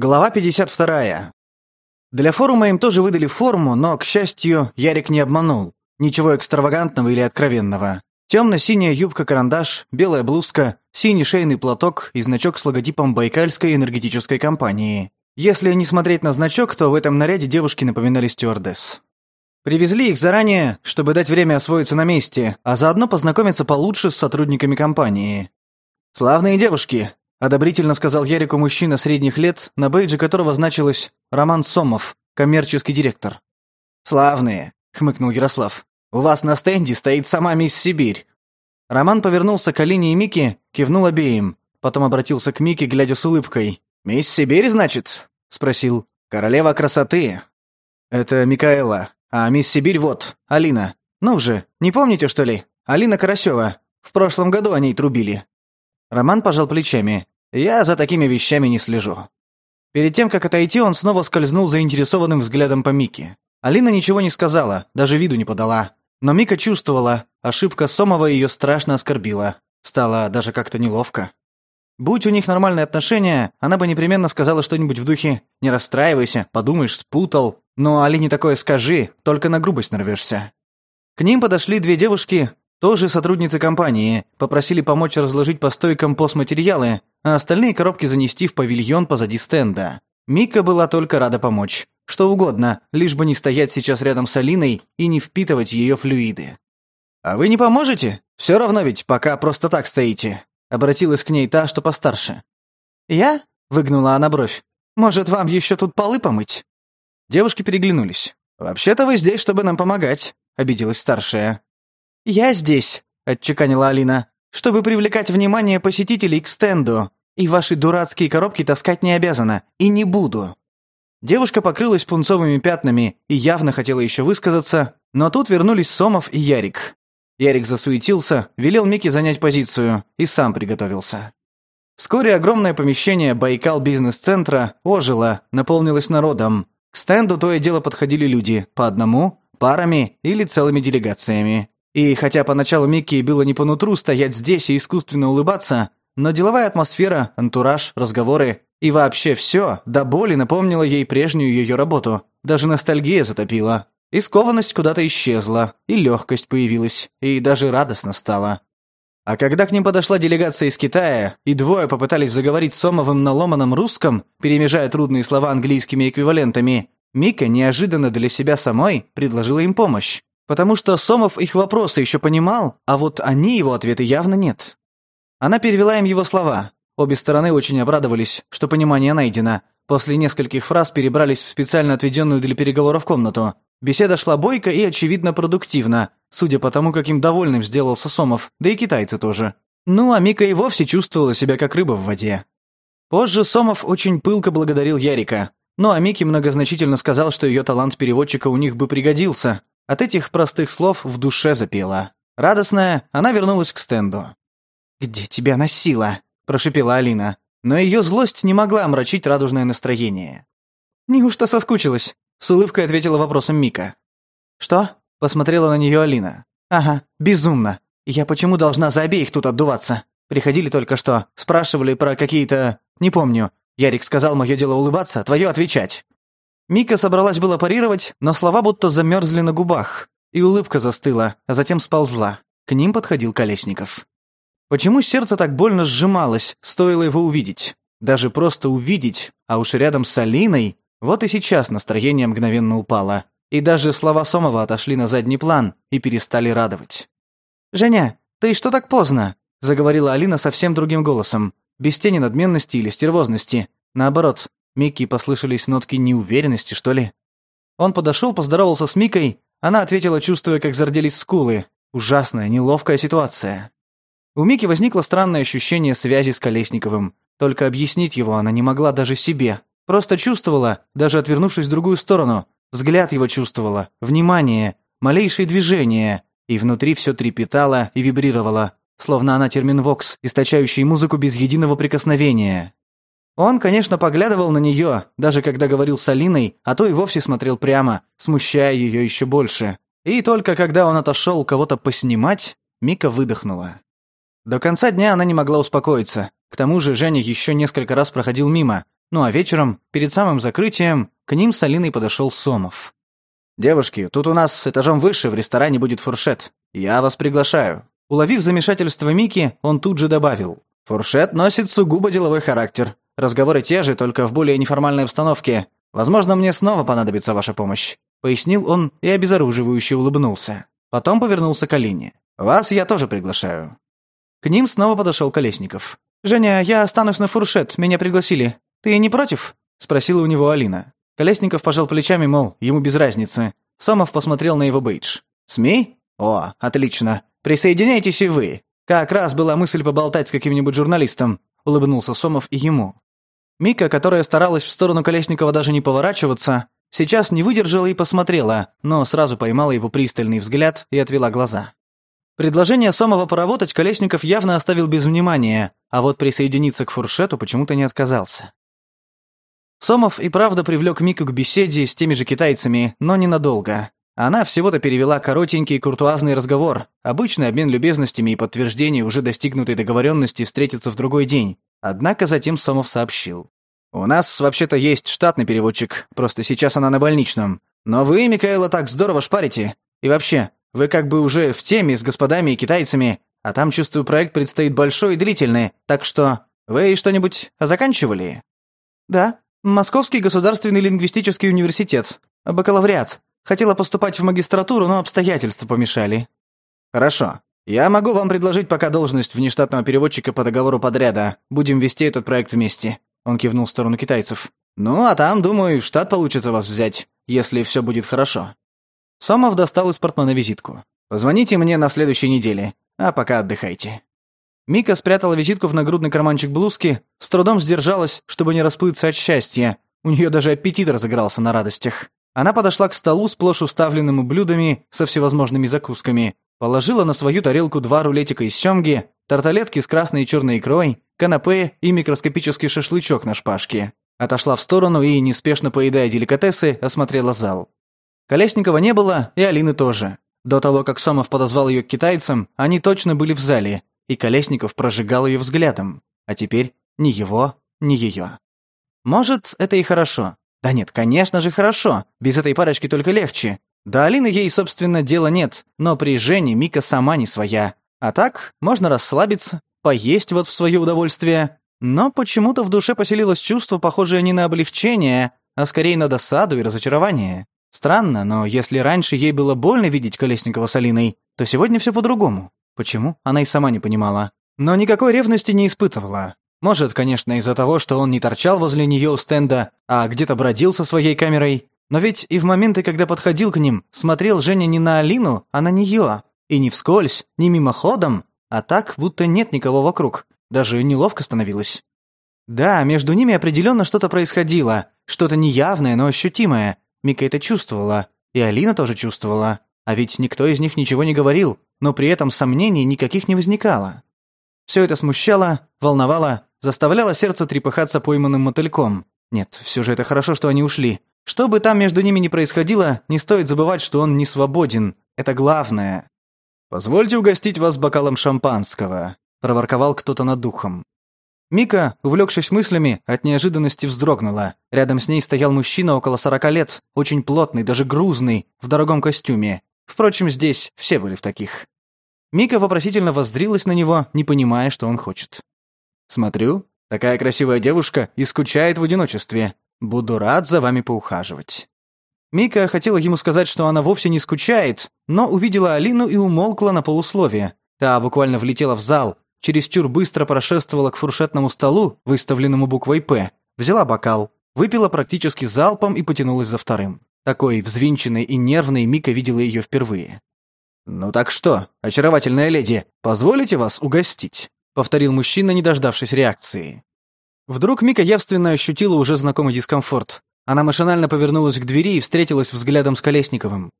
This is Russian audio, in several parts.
Глава 52. Для форума им тоже выдали форму, но, к счастью, Ярик не обманул. Ничего экстравагантного или откровенного. Темно-синяя юбка-карандаш, белая блузка, синий шейный платок и значок с логотипом Байкальской энергетической компании. Если не смотреть на значок, то в этом наряде девушки напоминали стюардесс. Привезли их заранее, чтобы дать время освоиться на месте, а заодно познакомиться получше с сотрудниками компании. «Славные девушки», Одобрительно сказал Ярику мужчина средних лет, на бейджи которого значилось «Роман Сомов, коммерческий директор». «Славные!» — хмыкнул Ярослав. «У вас на стенде стоит сама мисс Сибирь». Роман повернулся к Алине и Мике, кивнул обеим. Потом обратился к Мике, глядя с улыбкой. «Мисс Сибирь, значит?» — спросил. «Королева красоты». «Это Микаэла. А мисс Сибирь вот, Алина. Ну же, не помните, что ли? Алина Карасева. В прошлом году о ней трубили. Роман пожал плечами. «Я за такими вещами не слежу». Перед тем, как отойти, он снова скользнул заинтересованным взглядом по Мике. Алина ничего не сказала, даже виду не подала. Но Мика чувствовала, ошибка Сомова ее страшно оскорбила. Стало даже как-то неловко. Будь у них нормальные отношения, она бы непременно сказала что-нибудь в духе «Не расстраивайся, подумаешь, спутал». Но Алине такое скажи, только на грубость нарвешься. К ним подошли две девушки, тоже сотрудницы компании попросили помочь разложить по стойкам постматериалы, а остальные коробки занести в павильон позади стенда. Мика была только рада помочь. Что угодно, лишь бы не стоять сейчас рядом с Алиной и не впитывать ее флюиды. «А вы не поможете? Все равно ведь пока просто так стоите», — обратилась к ней та, что постарше. «Я?» — выгнула она бровь. «Может, вам еще тут полы помыть?» Девушки переглянулись. «Вообще-то вы здесь, чтобы нам помогать», — обиделась старшая. «Я здесь», — отчеканила Алина, «чтобы привлекать внимание посетителей к стенду. И ваши дурацкие коробки таскать не обязана. И не буду». Девушка покрылась пунцовыми пятнами и явно хотела еще высказаться, но тут вернулись Сомов и Ярик. Ярик засуетился, велел Мике занять позицию и сам приготовился. Вскоре огромное помещение Байкал бизнес-центра ожило, наполнилось народом. К стенду то и дело подходили люди, по одному, парами или целыми делегациями. И хотя поначалу Микки было не по нутру стоять здесь и искусственно улыбаться, но деловая атмосфера, антураж, разговоры и вообще все до боли напомнило ей прежнюю ее работу. Даже ностальгия затопила. И скованность куда-то исчезла, и легкость появилась, и даже радостно стало. А когда к ним подошла делегация из Китая, и двое попытались заговорить с Омовым на ломаном русском, перемежая трудные слова английскими эквивалентами, Мика неожиданно для себя самой предложила им помощь потому что Сомов их вопросы еще понимал, а вот они его ответы явно нет. Она перевела им его слова. Обе стороны очень обрадовались, что понимание найдено. После нескольких фраз перебрались в специально отведенную для переговоров комнату. Беседа шла бойко и, очевидно, продуктивно, судя по тому, каким довольным сделался Сомов, да и китайцы тоже. Ну, а Мика и вовсе чувствовала себя как рыба в воде. Позже Сомов очень пылко благодарил Ярика, ну а Микки многозначительно сказал, что ее талант переводчика у них бы пригодился, от этих простых слов в душе запела. Радостная, она вернулась к стенду. «Где тебя носила?» – прошипела Алина. Но ее злость не могла омрачить радужное настроение. «Неужто соскучилась?» – с улыбкой ответила вопросом Мика. «Что?» – посмотрела на нее Алина. «Ага, безумно. Я почему должна за обеих тут отдуваться? Приходили только что, спрашивали про какие-то... Не помню. Ярик сказал мое дело улыбаться, а твое отвечать. Мика собралась было парировать, но слова будто замерзли на губах, и улыбка застыла, а затем сползла. К ним подходил Колесников. Почему сердце так больно сжималось, стоило его увидеть? Даже просто увидеть, а уж рядом с Алиной... Вот и сейчас настроение мгновенно упало. И даже слова Сомова отошли на задний план и перестали радовать. «Женя, ты что так поздно?» — заговорила Алина совсем другим голосом, без тени надменности или стервозности. Наоборот, Микки послышались нотки неуверенности, что ли. Он подошел, поздоровался с Микой. Она ответила, чувствуя, как зарделись скулы. Ужасная, неловкая ситуация. У Мики возникло странное ощущение связи с Колесниковым. Только объяснить его она не могла даже себе. Просто чувствовала, даже отвернувшись в другую сторону. Взгляд его чувствовала, внимание, малейшие движения. И внутри все трепетало и вибрировало, словно она терминвокс, источающий музыку без единого прикосновения. Он, конечно, поглядывал на нее, даже когда говорил с Алиной, а то и вовсе смотрел прямо, смущая ее еще больше. И только когда он отошел кого-то поснимать, Мика выдохнула. До конца дня она не могла успокоиться. К тому же Женя еще несколько раз проходил мимо. Ну а вечером, перед самым закрытием, к ним с Алиной подошел Сомов. «Девушки, тут у нас этажом выше в ресторане будет фуршет. Я вас приглашаю». Уловив замешательство Мики, он тут же добавил. «Фуршет носит сугубо деловой характер. Разговоры те же, только в более неформальной обстановке. Возможно, мне снова понадобится ваша помощь», — пояснил он и обезоруживающе улыбнулся. Потом повернулся к Алине. «Вас я тоже приглашаю». К ним снова подошел Колесников. «Женя, я останусь на фуршет, меня пригласили. Ты не против?» — спросила у него Алина. Колесников пожал плечами, мол, ему без разницы. Сомов посмотрел на его бейдж. «СМИ? О, отлично. Присоединяйтесь и вы. Как раз была мысль поболтать с каким-нибудь журналистом», — улыбнулся Сомов и ему. Мика, которая старалась в сторону Колесникова даже не поворачиваться, сейчас не выдержала и посмотрела, но сразу поймала его пристальный взгляд и отвела глаза. Предложение Сомова поработать Колесников явно оставил без внимания, а вот присоединиться к фуршету почему-то не отказался. Сомов и правда привлек Мику к беседе с теми же китайцами, но ненадолго. Она всего-то перевела коротенький куртуазный разговор, обычный обмен любезностями и подтверждение уже достигнутой договоренности встретиться в другой день, Однако затем Сомов сообщил. «У нас вообще-то есть штатный переводчик, просто сейчас она на больничном. Но вы, Микаэла, так здорово шпарите. И вообще, вы как бы уже в теме с господами и китайцами, а там, чувствую, проект предстоит большой и длительный, так что вы что-нибудь заканчивали?» «Да. Московский государственный лингвистический университет. Бакалавриат. Хотела поступать в магистратуру, но обстоятельства помешали». «Хорошо. Я могу вам предложить пока должность внештатного переводчика по договору подряда. Будем вести этот проект вместе». Он кивнул в сторону китайцев. «Ну, а там, думаю, в штат получится вас взять, если все будет хорошо». Сомов достал из портмана визитку. «Позвоните мне на следующей неделе, а пока отдыхайте». Мика спрятала визитку в нагрудный карманчик блузки, с трудом сдержалась, чтобы не расплыться от счастья. У нее даже аппетит разыгрался на радостях. Она подошла к столу, сплошь уставленному блюдами со всевозможными закусками, Положила на свою тарелку два рулетика из семги, тарталетки с красной и черной икрой, канапе и микроскопический шашлычок на шпажке. Отошла в сторону и, неспешно поедая деликатесы, осмотрела зал. Колесникова не было, и Алины тоже. До того, как Сомов подозвал ее к китайцам, они точно были в зале, и Колесников прожигал ее взглядом. А теперь ни его, ни ее. Может, это и хорошо. Да нет, конечно же, хорошо. Без этой парочки только легче. До Алины ей, собственно, дела нет, но при Жене Мика сама не своя. А так, можно расслабиться, поесть вот в свое удовольствие. Но почему-то в душе поселилось чувство, похожее не на облегчение, а скорее на досаду и разочарование. Странно, но если раньше ей было больно видеть Колесникова с Алиной, то сегодня все по-другому. Почему? Она и сама не понимала. Но никакой ревности не испытывала. Может, конечно, из-за того, что он не торчал возле нее у стенда, а где-то бродил со своей камерой. Но ведь и в моменты, когда подходил к ним, смотрел Женя не на Алину, а на неё, И не вскользь, не мимоходом, а так, будто нет никого вокруг. Даже неловко становилось. Да, между ними определенно что-то происходило. Что-то неявное, но ощутимое. Мика это чувствовала. И Алина тоже чувствовала. А ведь никто из них ничего не говорил, но при этом сомнений никаких не возникало. Все это смущало, волновало, заставляло сердце трепыхаться пойманным мотыльком. Нет, все же это хорошо, что они ушли. Что бы там между ними ни происходило, не стоит забывать, что он не свободен. Это главное. «Позвольте угостить вас бокалом шампанского», — проворковал кто-то над духом. Мика, увлекшись мыслями, от неожиданности вздрогнула. Рядом с ней стоял мужчина около сорока лет, очень плотный, даже грузный, в дорогом костюме. Впрочем, здесь все были в таких. Мика вопросительно воззрилась на него, не понимая, что он хочет. «Смотрю, такая красивая девушка и скучает в одиночестве», Буду рад за вами поухаживать». Мика хотела ему сказать, что она вовсе не скучает, но увидела Алину и умолкла на полусловие. Та буквально влетела в зал, чересчур быстро прошествовала к фуршетному столу, выставленному буквой «П», взяла бокал, выпила практически залпом и потянулась за вторым. Такой взвинченной и нервной Мика видела ее впервые. «Ну так что, очаровательная леди, позволите вас угостить?» — повторил мужчина, не дождавшись реакции. Вдруг Мика явственно ощутила уже знакомый дискомфорт. Она машинально повернулась к двери и встретилась взглядом с Колесниковым.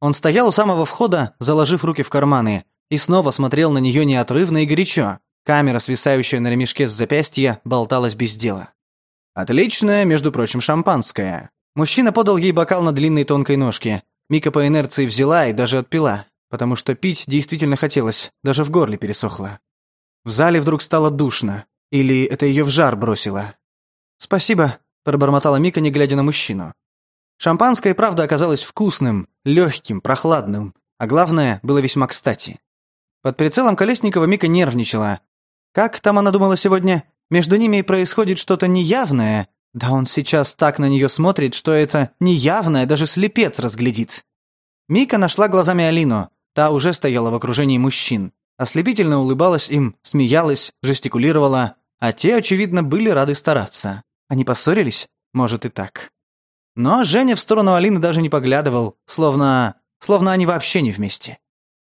Он стоял у самого входа, заложив руки в карманы, и снова смотрел на нее неотрывно и горячо. Камера, свисающая на ремешке с запястья, болталась без дела. «Отличное, между прочим, шампанское». Мужчина подал ей бокал на длинной тонкой ножке. Мика по инерции взяла и даже отпила, потому что пить действительно хотелось, даже в горле пересохло. В зале вдруг стало душно. Или это ее в жар бросило? «Спасибо», – пробормотала Мика, не глядя на мужчину. Шампанское, правда, оказалось вкусным, легким, прохладным, а главное, было весьма кстати. Под прицелом Колесникова Мика нервничала. Как там она думала сегодня? Между ними происходит что-то неявное. Да он сейчас так на нее смотрит, что это неявное даже слепец разглядит. Мика нашла глазами Алину. Та уже стояла в окружении мужчин ослепительно улыбалась им, смеялась, жестикулировала, а те, очевидно, были рады стараться. Они поссорились? Может и так. Но Женя в сторону Алины даже не поглядывал, словно... словно они вообще не вместе.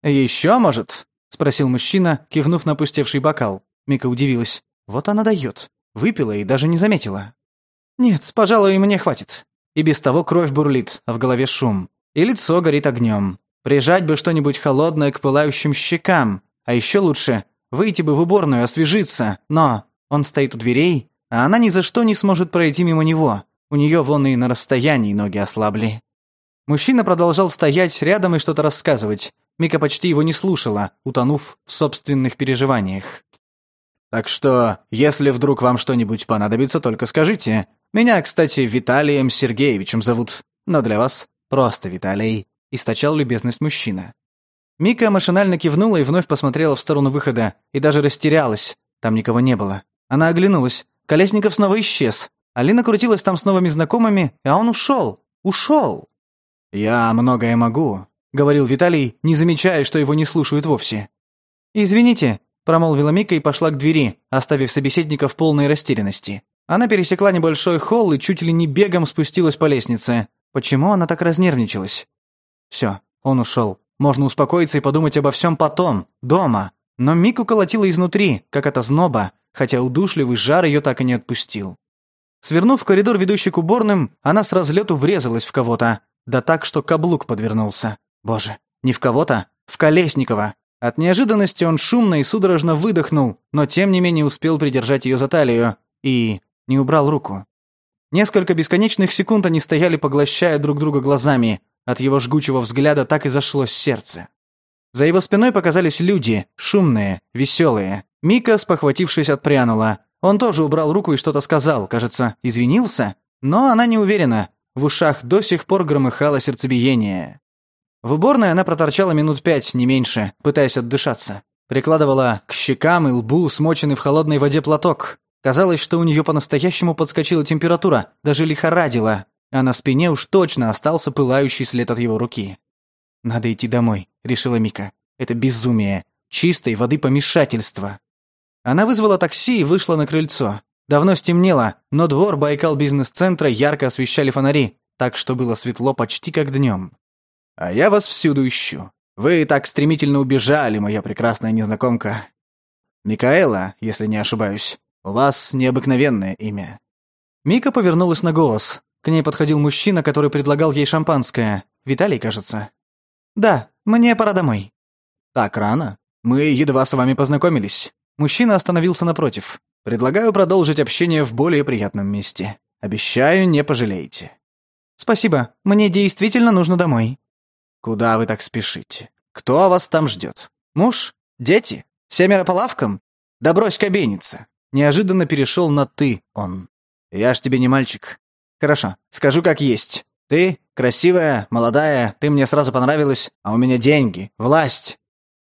«Еще, может?» — спросил мужчина, кивнув на пустевший бокал. Мика удивилась. «Вот она дает. Выпила и даже не заметила». «Нет, пожалуй, мне хватит». И без того кровь бурлит, а в голове шум. И лицо горит огнем. Прижать бы что-нибудь холодное к пылающим щекам, а еще лучше выйти бы в уборную, освежиться, но он стоит у дверей, а она ни за что не сможет пройти мимо него. У нее вон и на расстоянии ноги ослабли. Мужчина продолжал стоять рядом и что-то рассказывать. Мика почти его не слушала, утонув в собственных переживаниях. «Так что, если вдруг вам что-нибудь понадобится, только скажите. Меня, кстати, Виталием Сергеевичем зовут, но для вас просто Виталий», — источал любезность мужчина. Мика машинально кивнула и вновь посмотрела в сторону выхода, и даже растерялась. Там никого не было. Она оглянулась. Колесников снова исчез. Алина крутилась там с новыми знакомыми, а он ушел. Ушел. «Я многое могу», — говорил Виталий, не замечая, что его не слушают вовсе. «Извините», — промолвила Мика и пошла к двери, оставив собеседника в полной растерянности. Она пересекла небольшой холл и чуть ли не бегом спустилась по лестнице. Почему она так разнервничалась? Все, он ушел. Можно успокоиться и подумать обо всем потом, дома. Но Мику колотило изнутри, как от зноба, хотя удушливый жар ее так и не отпустил. Свернув в коридор, ведущий к уборным, она с разлету врезалась в кого-то. Да так, что каблук подвернулся. Боже, не в кого-то, в Колесникова. От неожиданности он шумно и судорожно выдохнул, но тем не менее успел придержать ее за талию и не убрал руку. Несколько бесконечных секунд они стояли, поглощая друг друга глазами, от его жгучего взгляда так и зашло сердце. За его спиной показались люди, шумные, веселые. Мика, спохватившись, отпрянула. Он тоже убрал руку и что-то сказал, кажется, извинился. Но она не уверена. В ушах до сих пор громыхало сердцебиение. В уборной она проторчала минут пять, не меньше, пытаясь отдышаться. Прикладывала к щекам и лбу смоченный в холодной воде платок. Казалось, что у нее по-настоящему подскочила температура, даже лихорадила а на спине уж точно остался пылающий след от его руки. «Надо идти домой», — решила Мика. «Это безумие. Чистой воды помешательство». Она вызвала такси и вышла на крыльцо. Давно стемнело, но двор Байкал бизнес-центра ярко освещали фонари, так что было светло почти как днем. «А я вас всюду ищу. Вы так стремительно убежали, моя прекрасная незнакомка. Микаэла, если не ошибаюсь, у вас необыкновенное имя». Мика повернулась на голос. К ней подходил мужчина, который предлагал ей шампанское. Виталий, кажется. «Да, мне пора домой». «Так рано. Мы едва с вами познакомились». Мужчина остановился напротив. «Предлагаю продолжить общение в более приятном месте. Обещаю, не пожалеете». «Спасибо. Мне действительно нужно домой». «Куда вы так спешите? Кто вас там ждет? Муж? Дети? Семеро по лавкам? Да брось кабеница!» Неожиданно перешел на «ты» он. «Я ж тебе не мальчик. Хорошо, скажу как есть. Ты красивая, молодая, ты мне сразу понравилась, а у меня деньги, власть.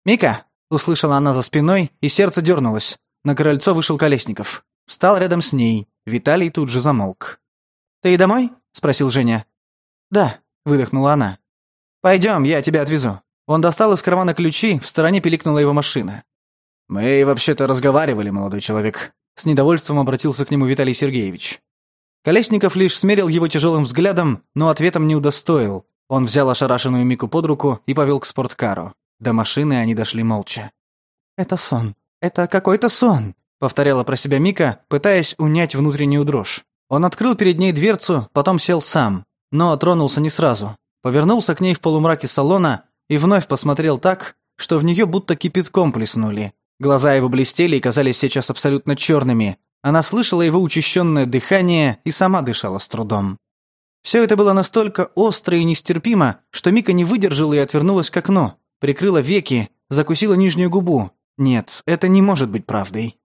Мика, услышала она за спиной, и сердце дернулось. На крыльцо вышел Колесников. Встал рядом с ней. Виталий тут же замолк. «Ты и домой?» — спросил Женя. «Да», — выдохнула она. «Пойдем, я тебя отвезу». Он достал из кармана ключи, в стороне пиликнула его машина. «Мы вообще-то разговаривали, молодой человек», — с недовольством обратился к нему Виталий Сергеевич. Колесников лишь смерил его тяжелым взглядом, но ответом не удостоил. Он взял ошарашенную Мику под руку и повел к спорткару. До машины они дошли молча. «Это сон. Это какой-то сон», — повторяла про себя Мика, пытаясь унять внутреннюю дрожь. Он открыл перед ней дверцу, потом сел сам, но тронулся не сразу. Повернулся к ней в полумраке салона и вновь посмотрел так, что в нее будто кипятком плеснули. Глаза его блестели и казались сейчас абсолютно черными, она слышала его учащенное дыхание и сама дышала с трудом. Все это было настолько остро и нестерпимо, что Мика не выдержала и отвернулась к окну, прикрыла веки, закусила нижнюю губу. Нет, это не может быть правдой.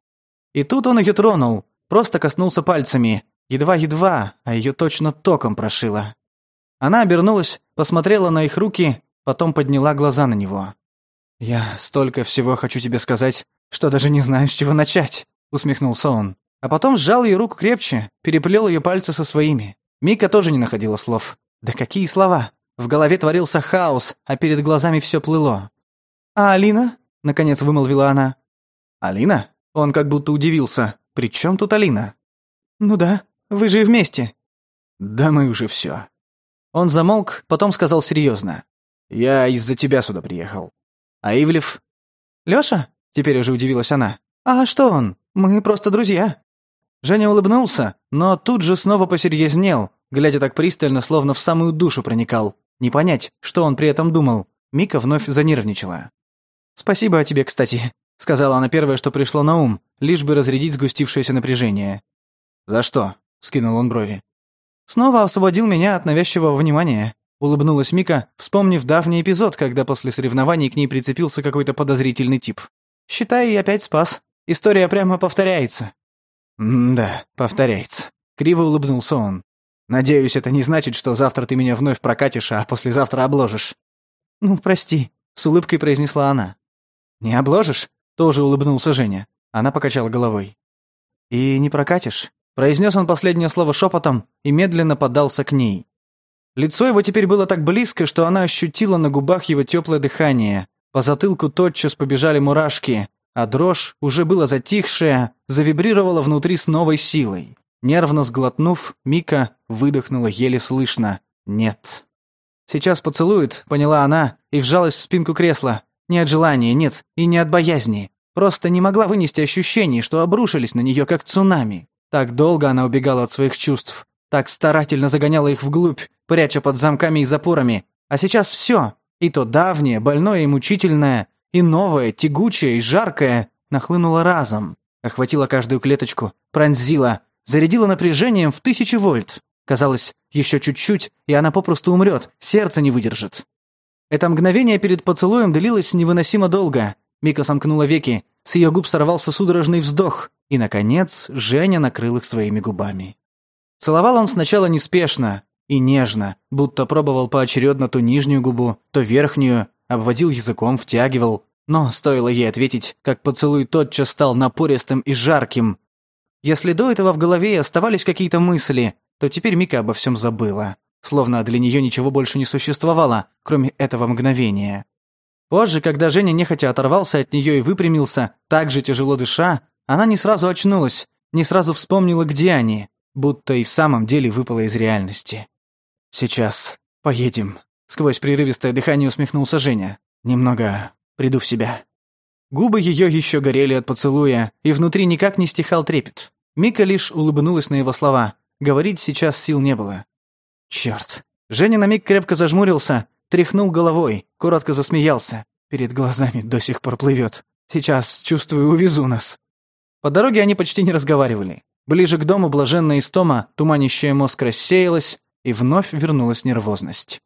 И тут он ее тронул, просто коснулся пальцами, едва-едва, а ее точно током прошило. Она обернулась, посмотрела на их руки, потом подняла глаза на него. «Я столько всего хочу тебе сказать, что даже не знаю, с чего начать», — усмехнулся он. А потом сжал ее руку крепче, переплел ее пальцы со своими. Мика тоже не находила слов. Да какие слова! В голове творился хаос, а перед глазами все плыло. «А Алина?» — наконец вымолвила она. «Алина?» Он как будто удивился. «При чем тут Алина?» «Ну да, вы же и вместе». «Да мы уже все. Он замолк, потом сказал серьезно. «Я из-за тебя сюда приехал. А Ивлев?» «Лёша?» — теперь уже удивилась она. «А что он? Мы просто друзья». Женя улыбнулся, но тут же снова посерьезнел, глядя так пристально, словно в самую душу проникал. Не понять, что он при этом думал. Мика вновь занервничала. «Спасибо о тебе, кстати», — сказала она первое, что пришло на ум, лишь бы разрядить сгустившееся напряжение. «За что?» — скинул он брови. «Снова освободил меня от навязчивого внимания», — улыбнулась Мика, вспомнив давний эпизод, когда после соревнований к ней прицепился какой-то подозрительный тип. «Считай, опять спас. История прямо повторяется». «Да, повторяется». Криво улыбнулся он. «Надеюсь, это не значит, что завтра ты меня вновь прокатишь, а послезавтра обложишь». «Ну, прости», — с улыбкой произнесла она. «Не обложишь?» — тоже улыбнулся Женя. Она покачала головой. «И не прокатишь?» — произнес он последнее слово шепотом и медленно подался к ней. Лицо его теперь было так близко, что она ощутила на губах его теплое дыхание. По затылку тотчас побежали мурашки а дрожь, уже было затихшая, завибрировала внутри с новой силой. Нервно сглотнув, Мика выдохнула еле слышно. «Нет». «Сейчас поцелует», — поняла она и вжалась в спинку кресла. «Не от желания, нет, и не от боязни. Просто не могла вынести ощущений, что обрушились на нее как цунами. Так долго она убегала от своих чувств, так старательно загоняла их вглубь, пряча под замками и запорами. А сейчас все, и то давнее, больное и мучительное, и новое, тягучее и жаркое нахлынуло разом. Охватило каждую клеточку, пронзило, зарядило напряжением в тысячи вольт. Казалось, еще чуть-чуть, и она попросту умрет, сердце не выдержит. Это мгновение перед поцелуем длилось невыносимо долго. Мика сомкнула веки, с ее губ сорвался судорожный вздох, и, наконец, Женя накрыл их своими губами. Целовал он сначала неспешно и нежно, будто пробовал поочередно ту нижнюю губу, то верхнюю, Обводил языком, втягивал. Но стоило ей ответить, как поцелуй тотчас стал напористым и жарким. Если до этого в голове оставались какие-то мысли, то теперь Мика обо всем забыла. Словно для нее ничего больше не существовало, кроме этого мгновения. Позже, когда Женя нехотя оторвался от нее и выпрямился, так же тяжело дыша, она не сразу очнулась, не сразу вспомнила, где они, будто и в самом деле выпала из реальности. «Сейчас поедем», Сквозь прерывистое дыхание усмехнулся Женя. Немного приду в себя. Губы ее еще горели от поцелуя, и внутри никак не стихал трепет. Мика лишь улыбнулась на его слова. Говорить сейчас сил не было. Черт. Женя на миг крепко зажмурился, тряхнул головой, коротко засмеялся. Перед глазами до сих пор плывет. Сейчас, чувствую, увезу нас. По дороге они почти не разговаривали. Ближе к дому блаженная истома, туманящая мозг рассеялась, и вновь вернулась нервозность.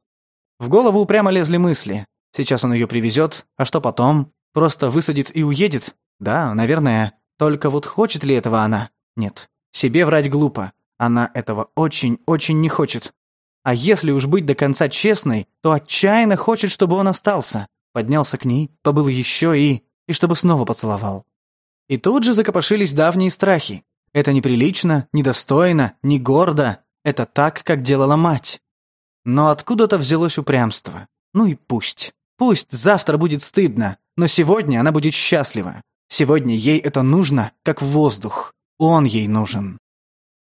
В голову упрямо лезли мысли. Сейчас он ее привезет, а что потом? Просто высадит и уедет? Да, наверное. Только вот хочет ли этого она? Нет. Себе врать глупо. Она этого очень-очень не хочет. А если уж быть до конца честной, то отчаянно хочет, чтобы он остался. Поднялся к ней, побыл еще и... И чтобы снова поцеловал. И тут же закопошились давние страхи. Это неприлично, недостойно, не гордо. Это так, как делала мать. Но откуда-то взялось упрямство. Ну и пусть. Пусть завтра будет стыдно, но сегодня она будет счастлива. Сегодня ей это нужно, как воздух. Он ей нужен.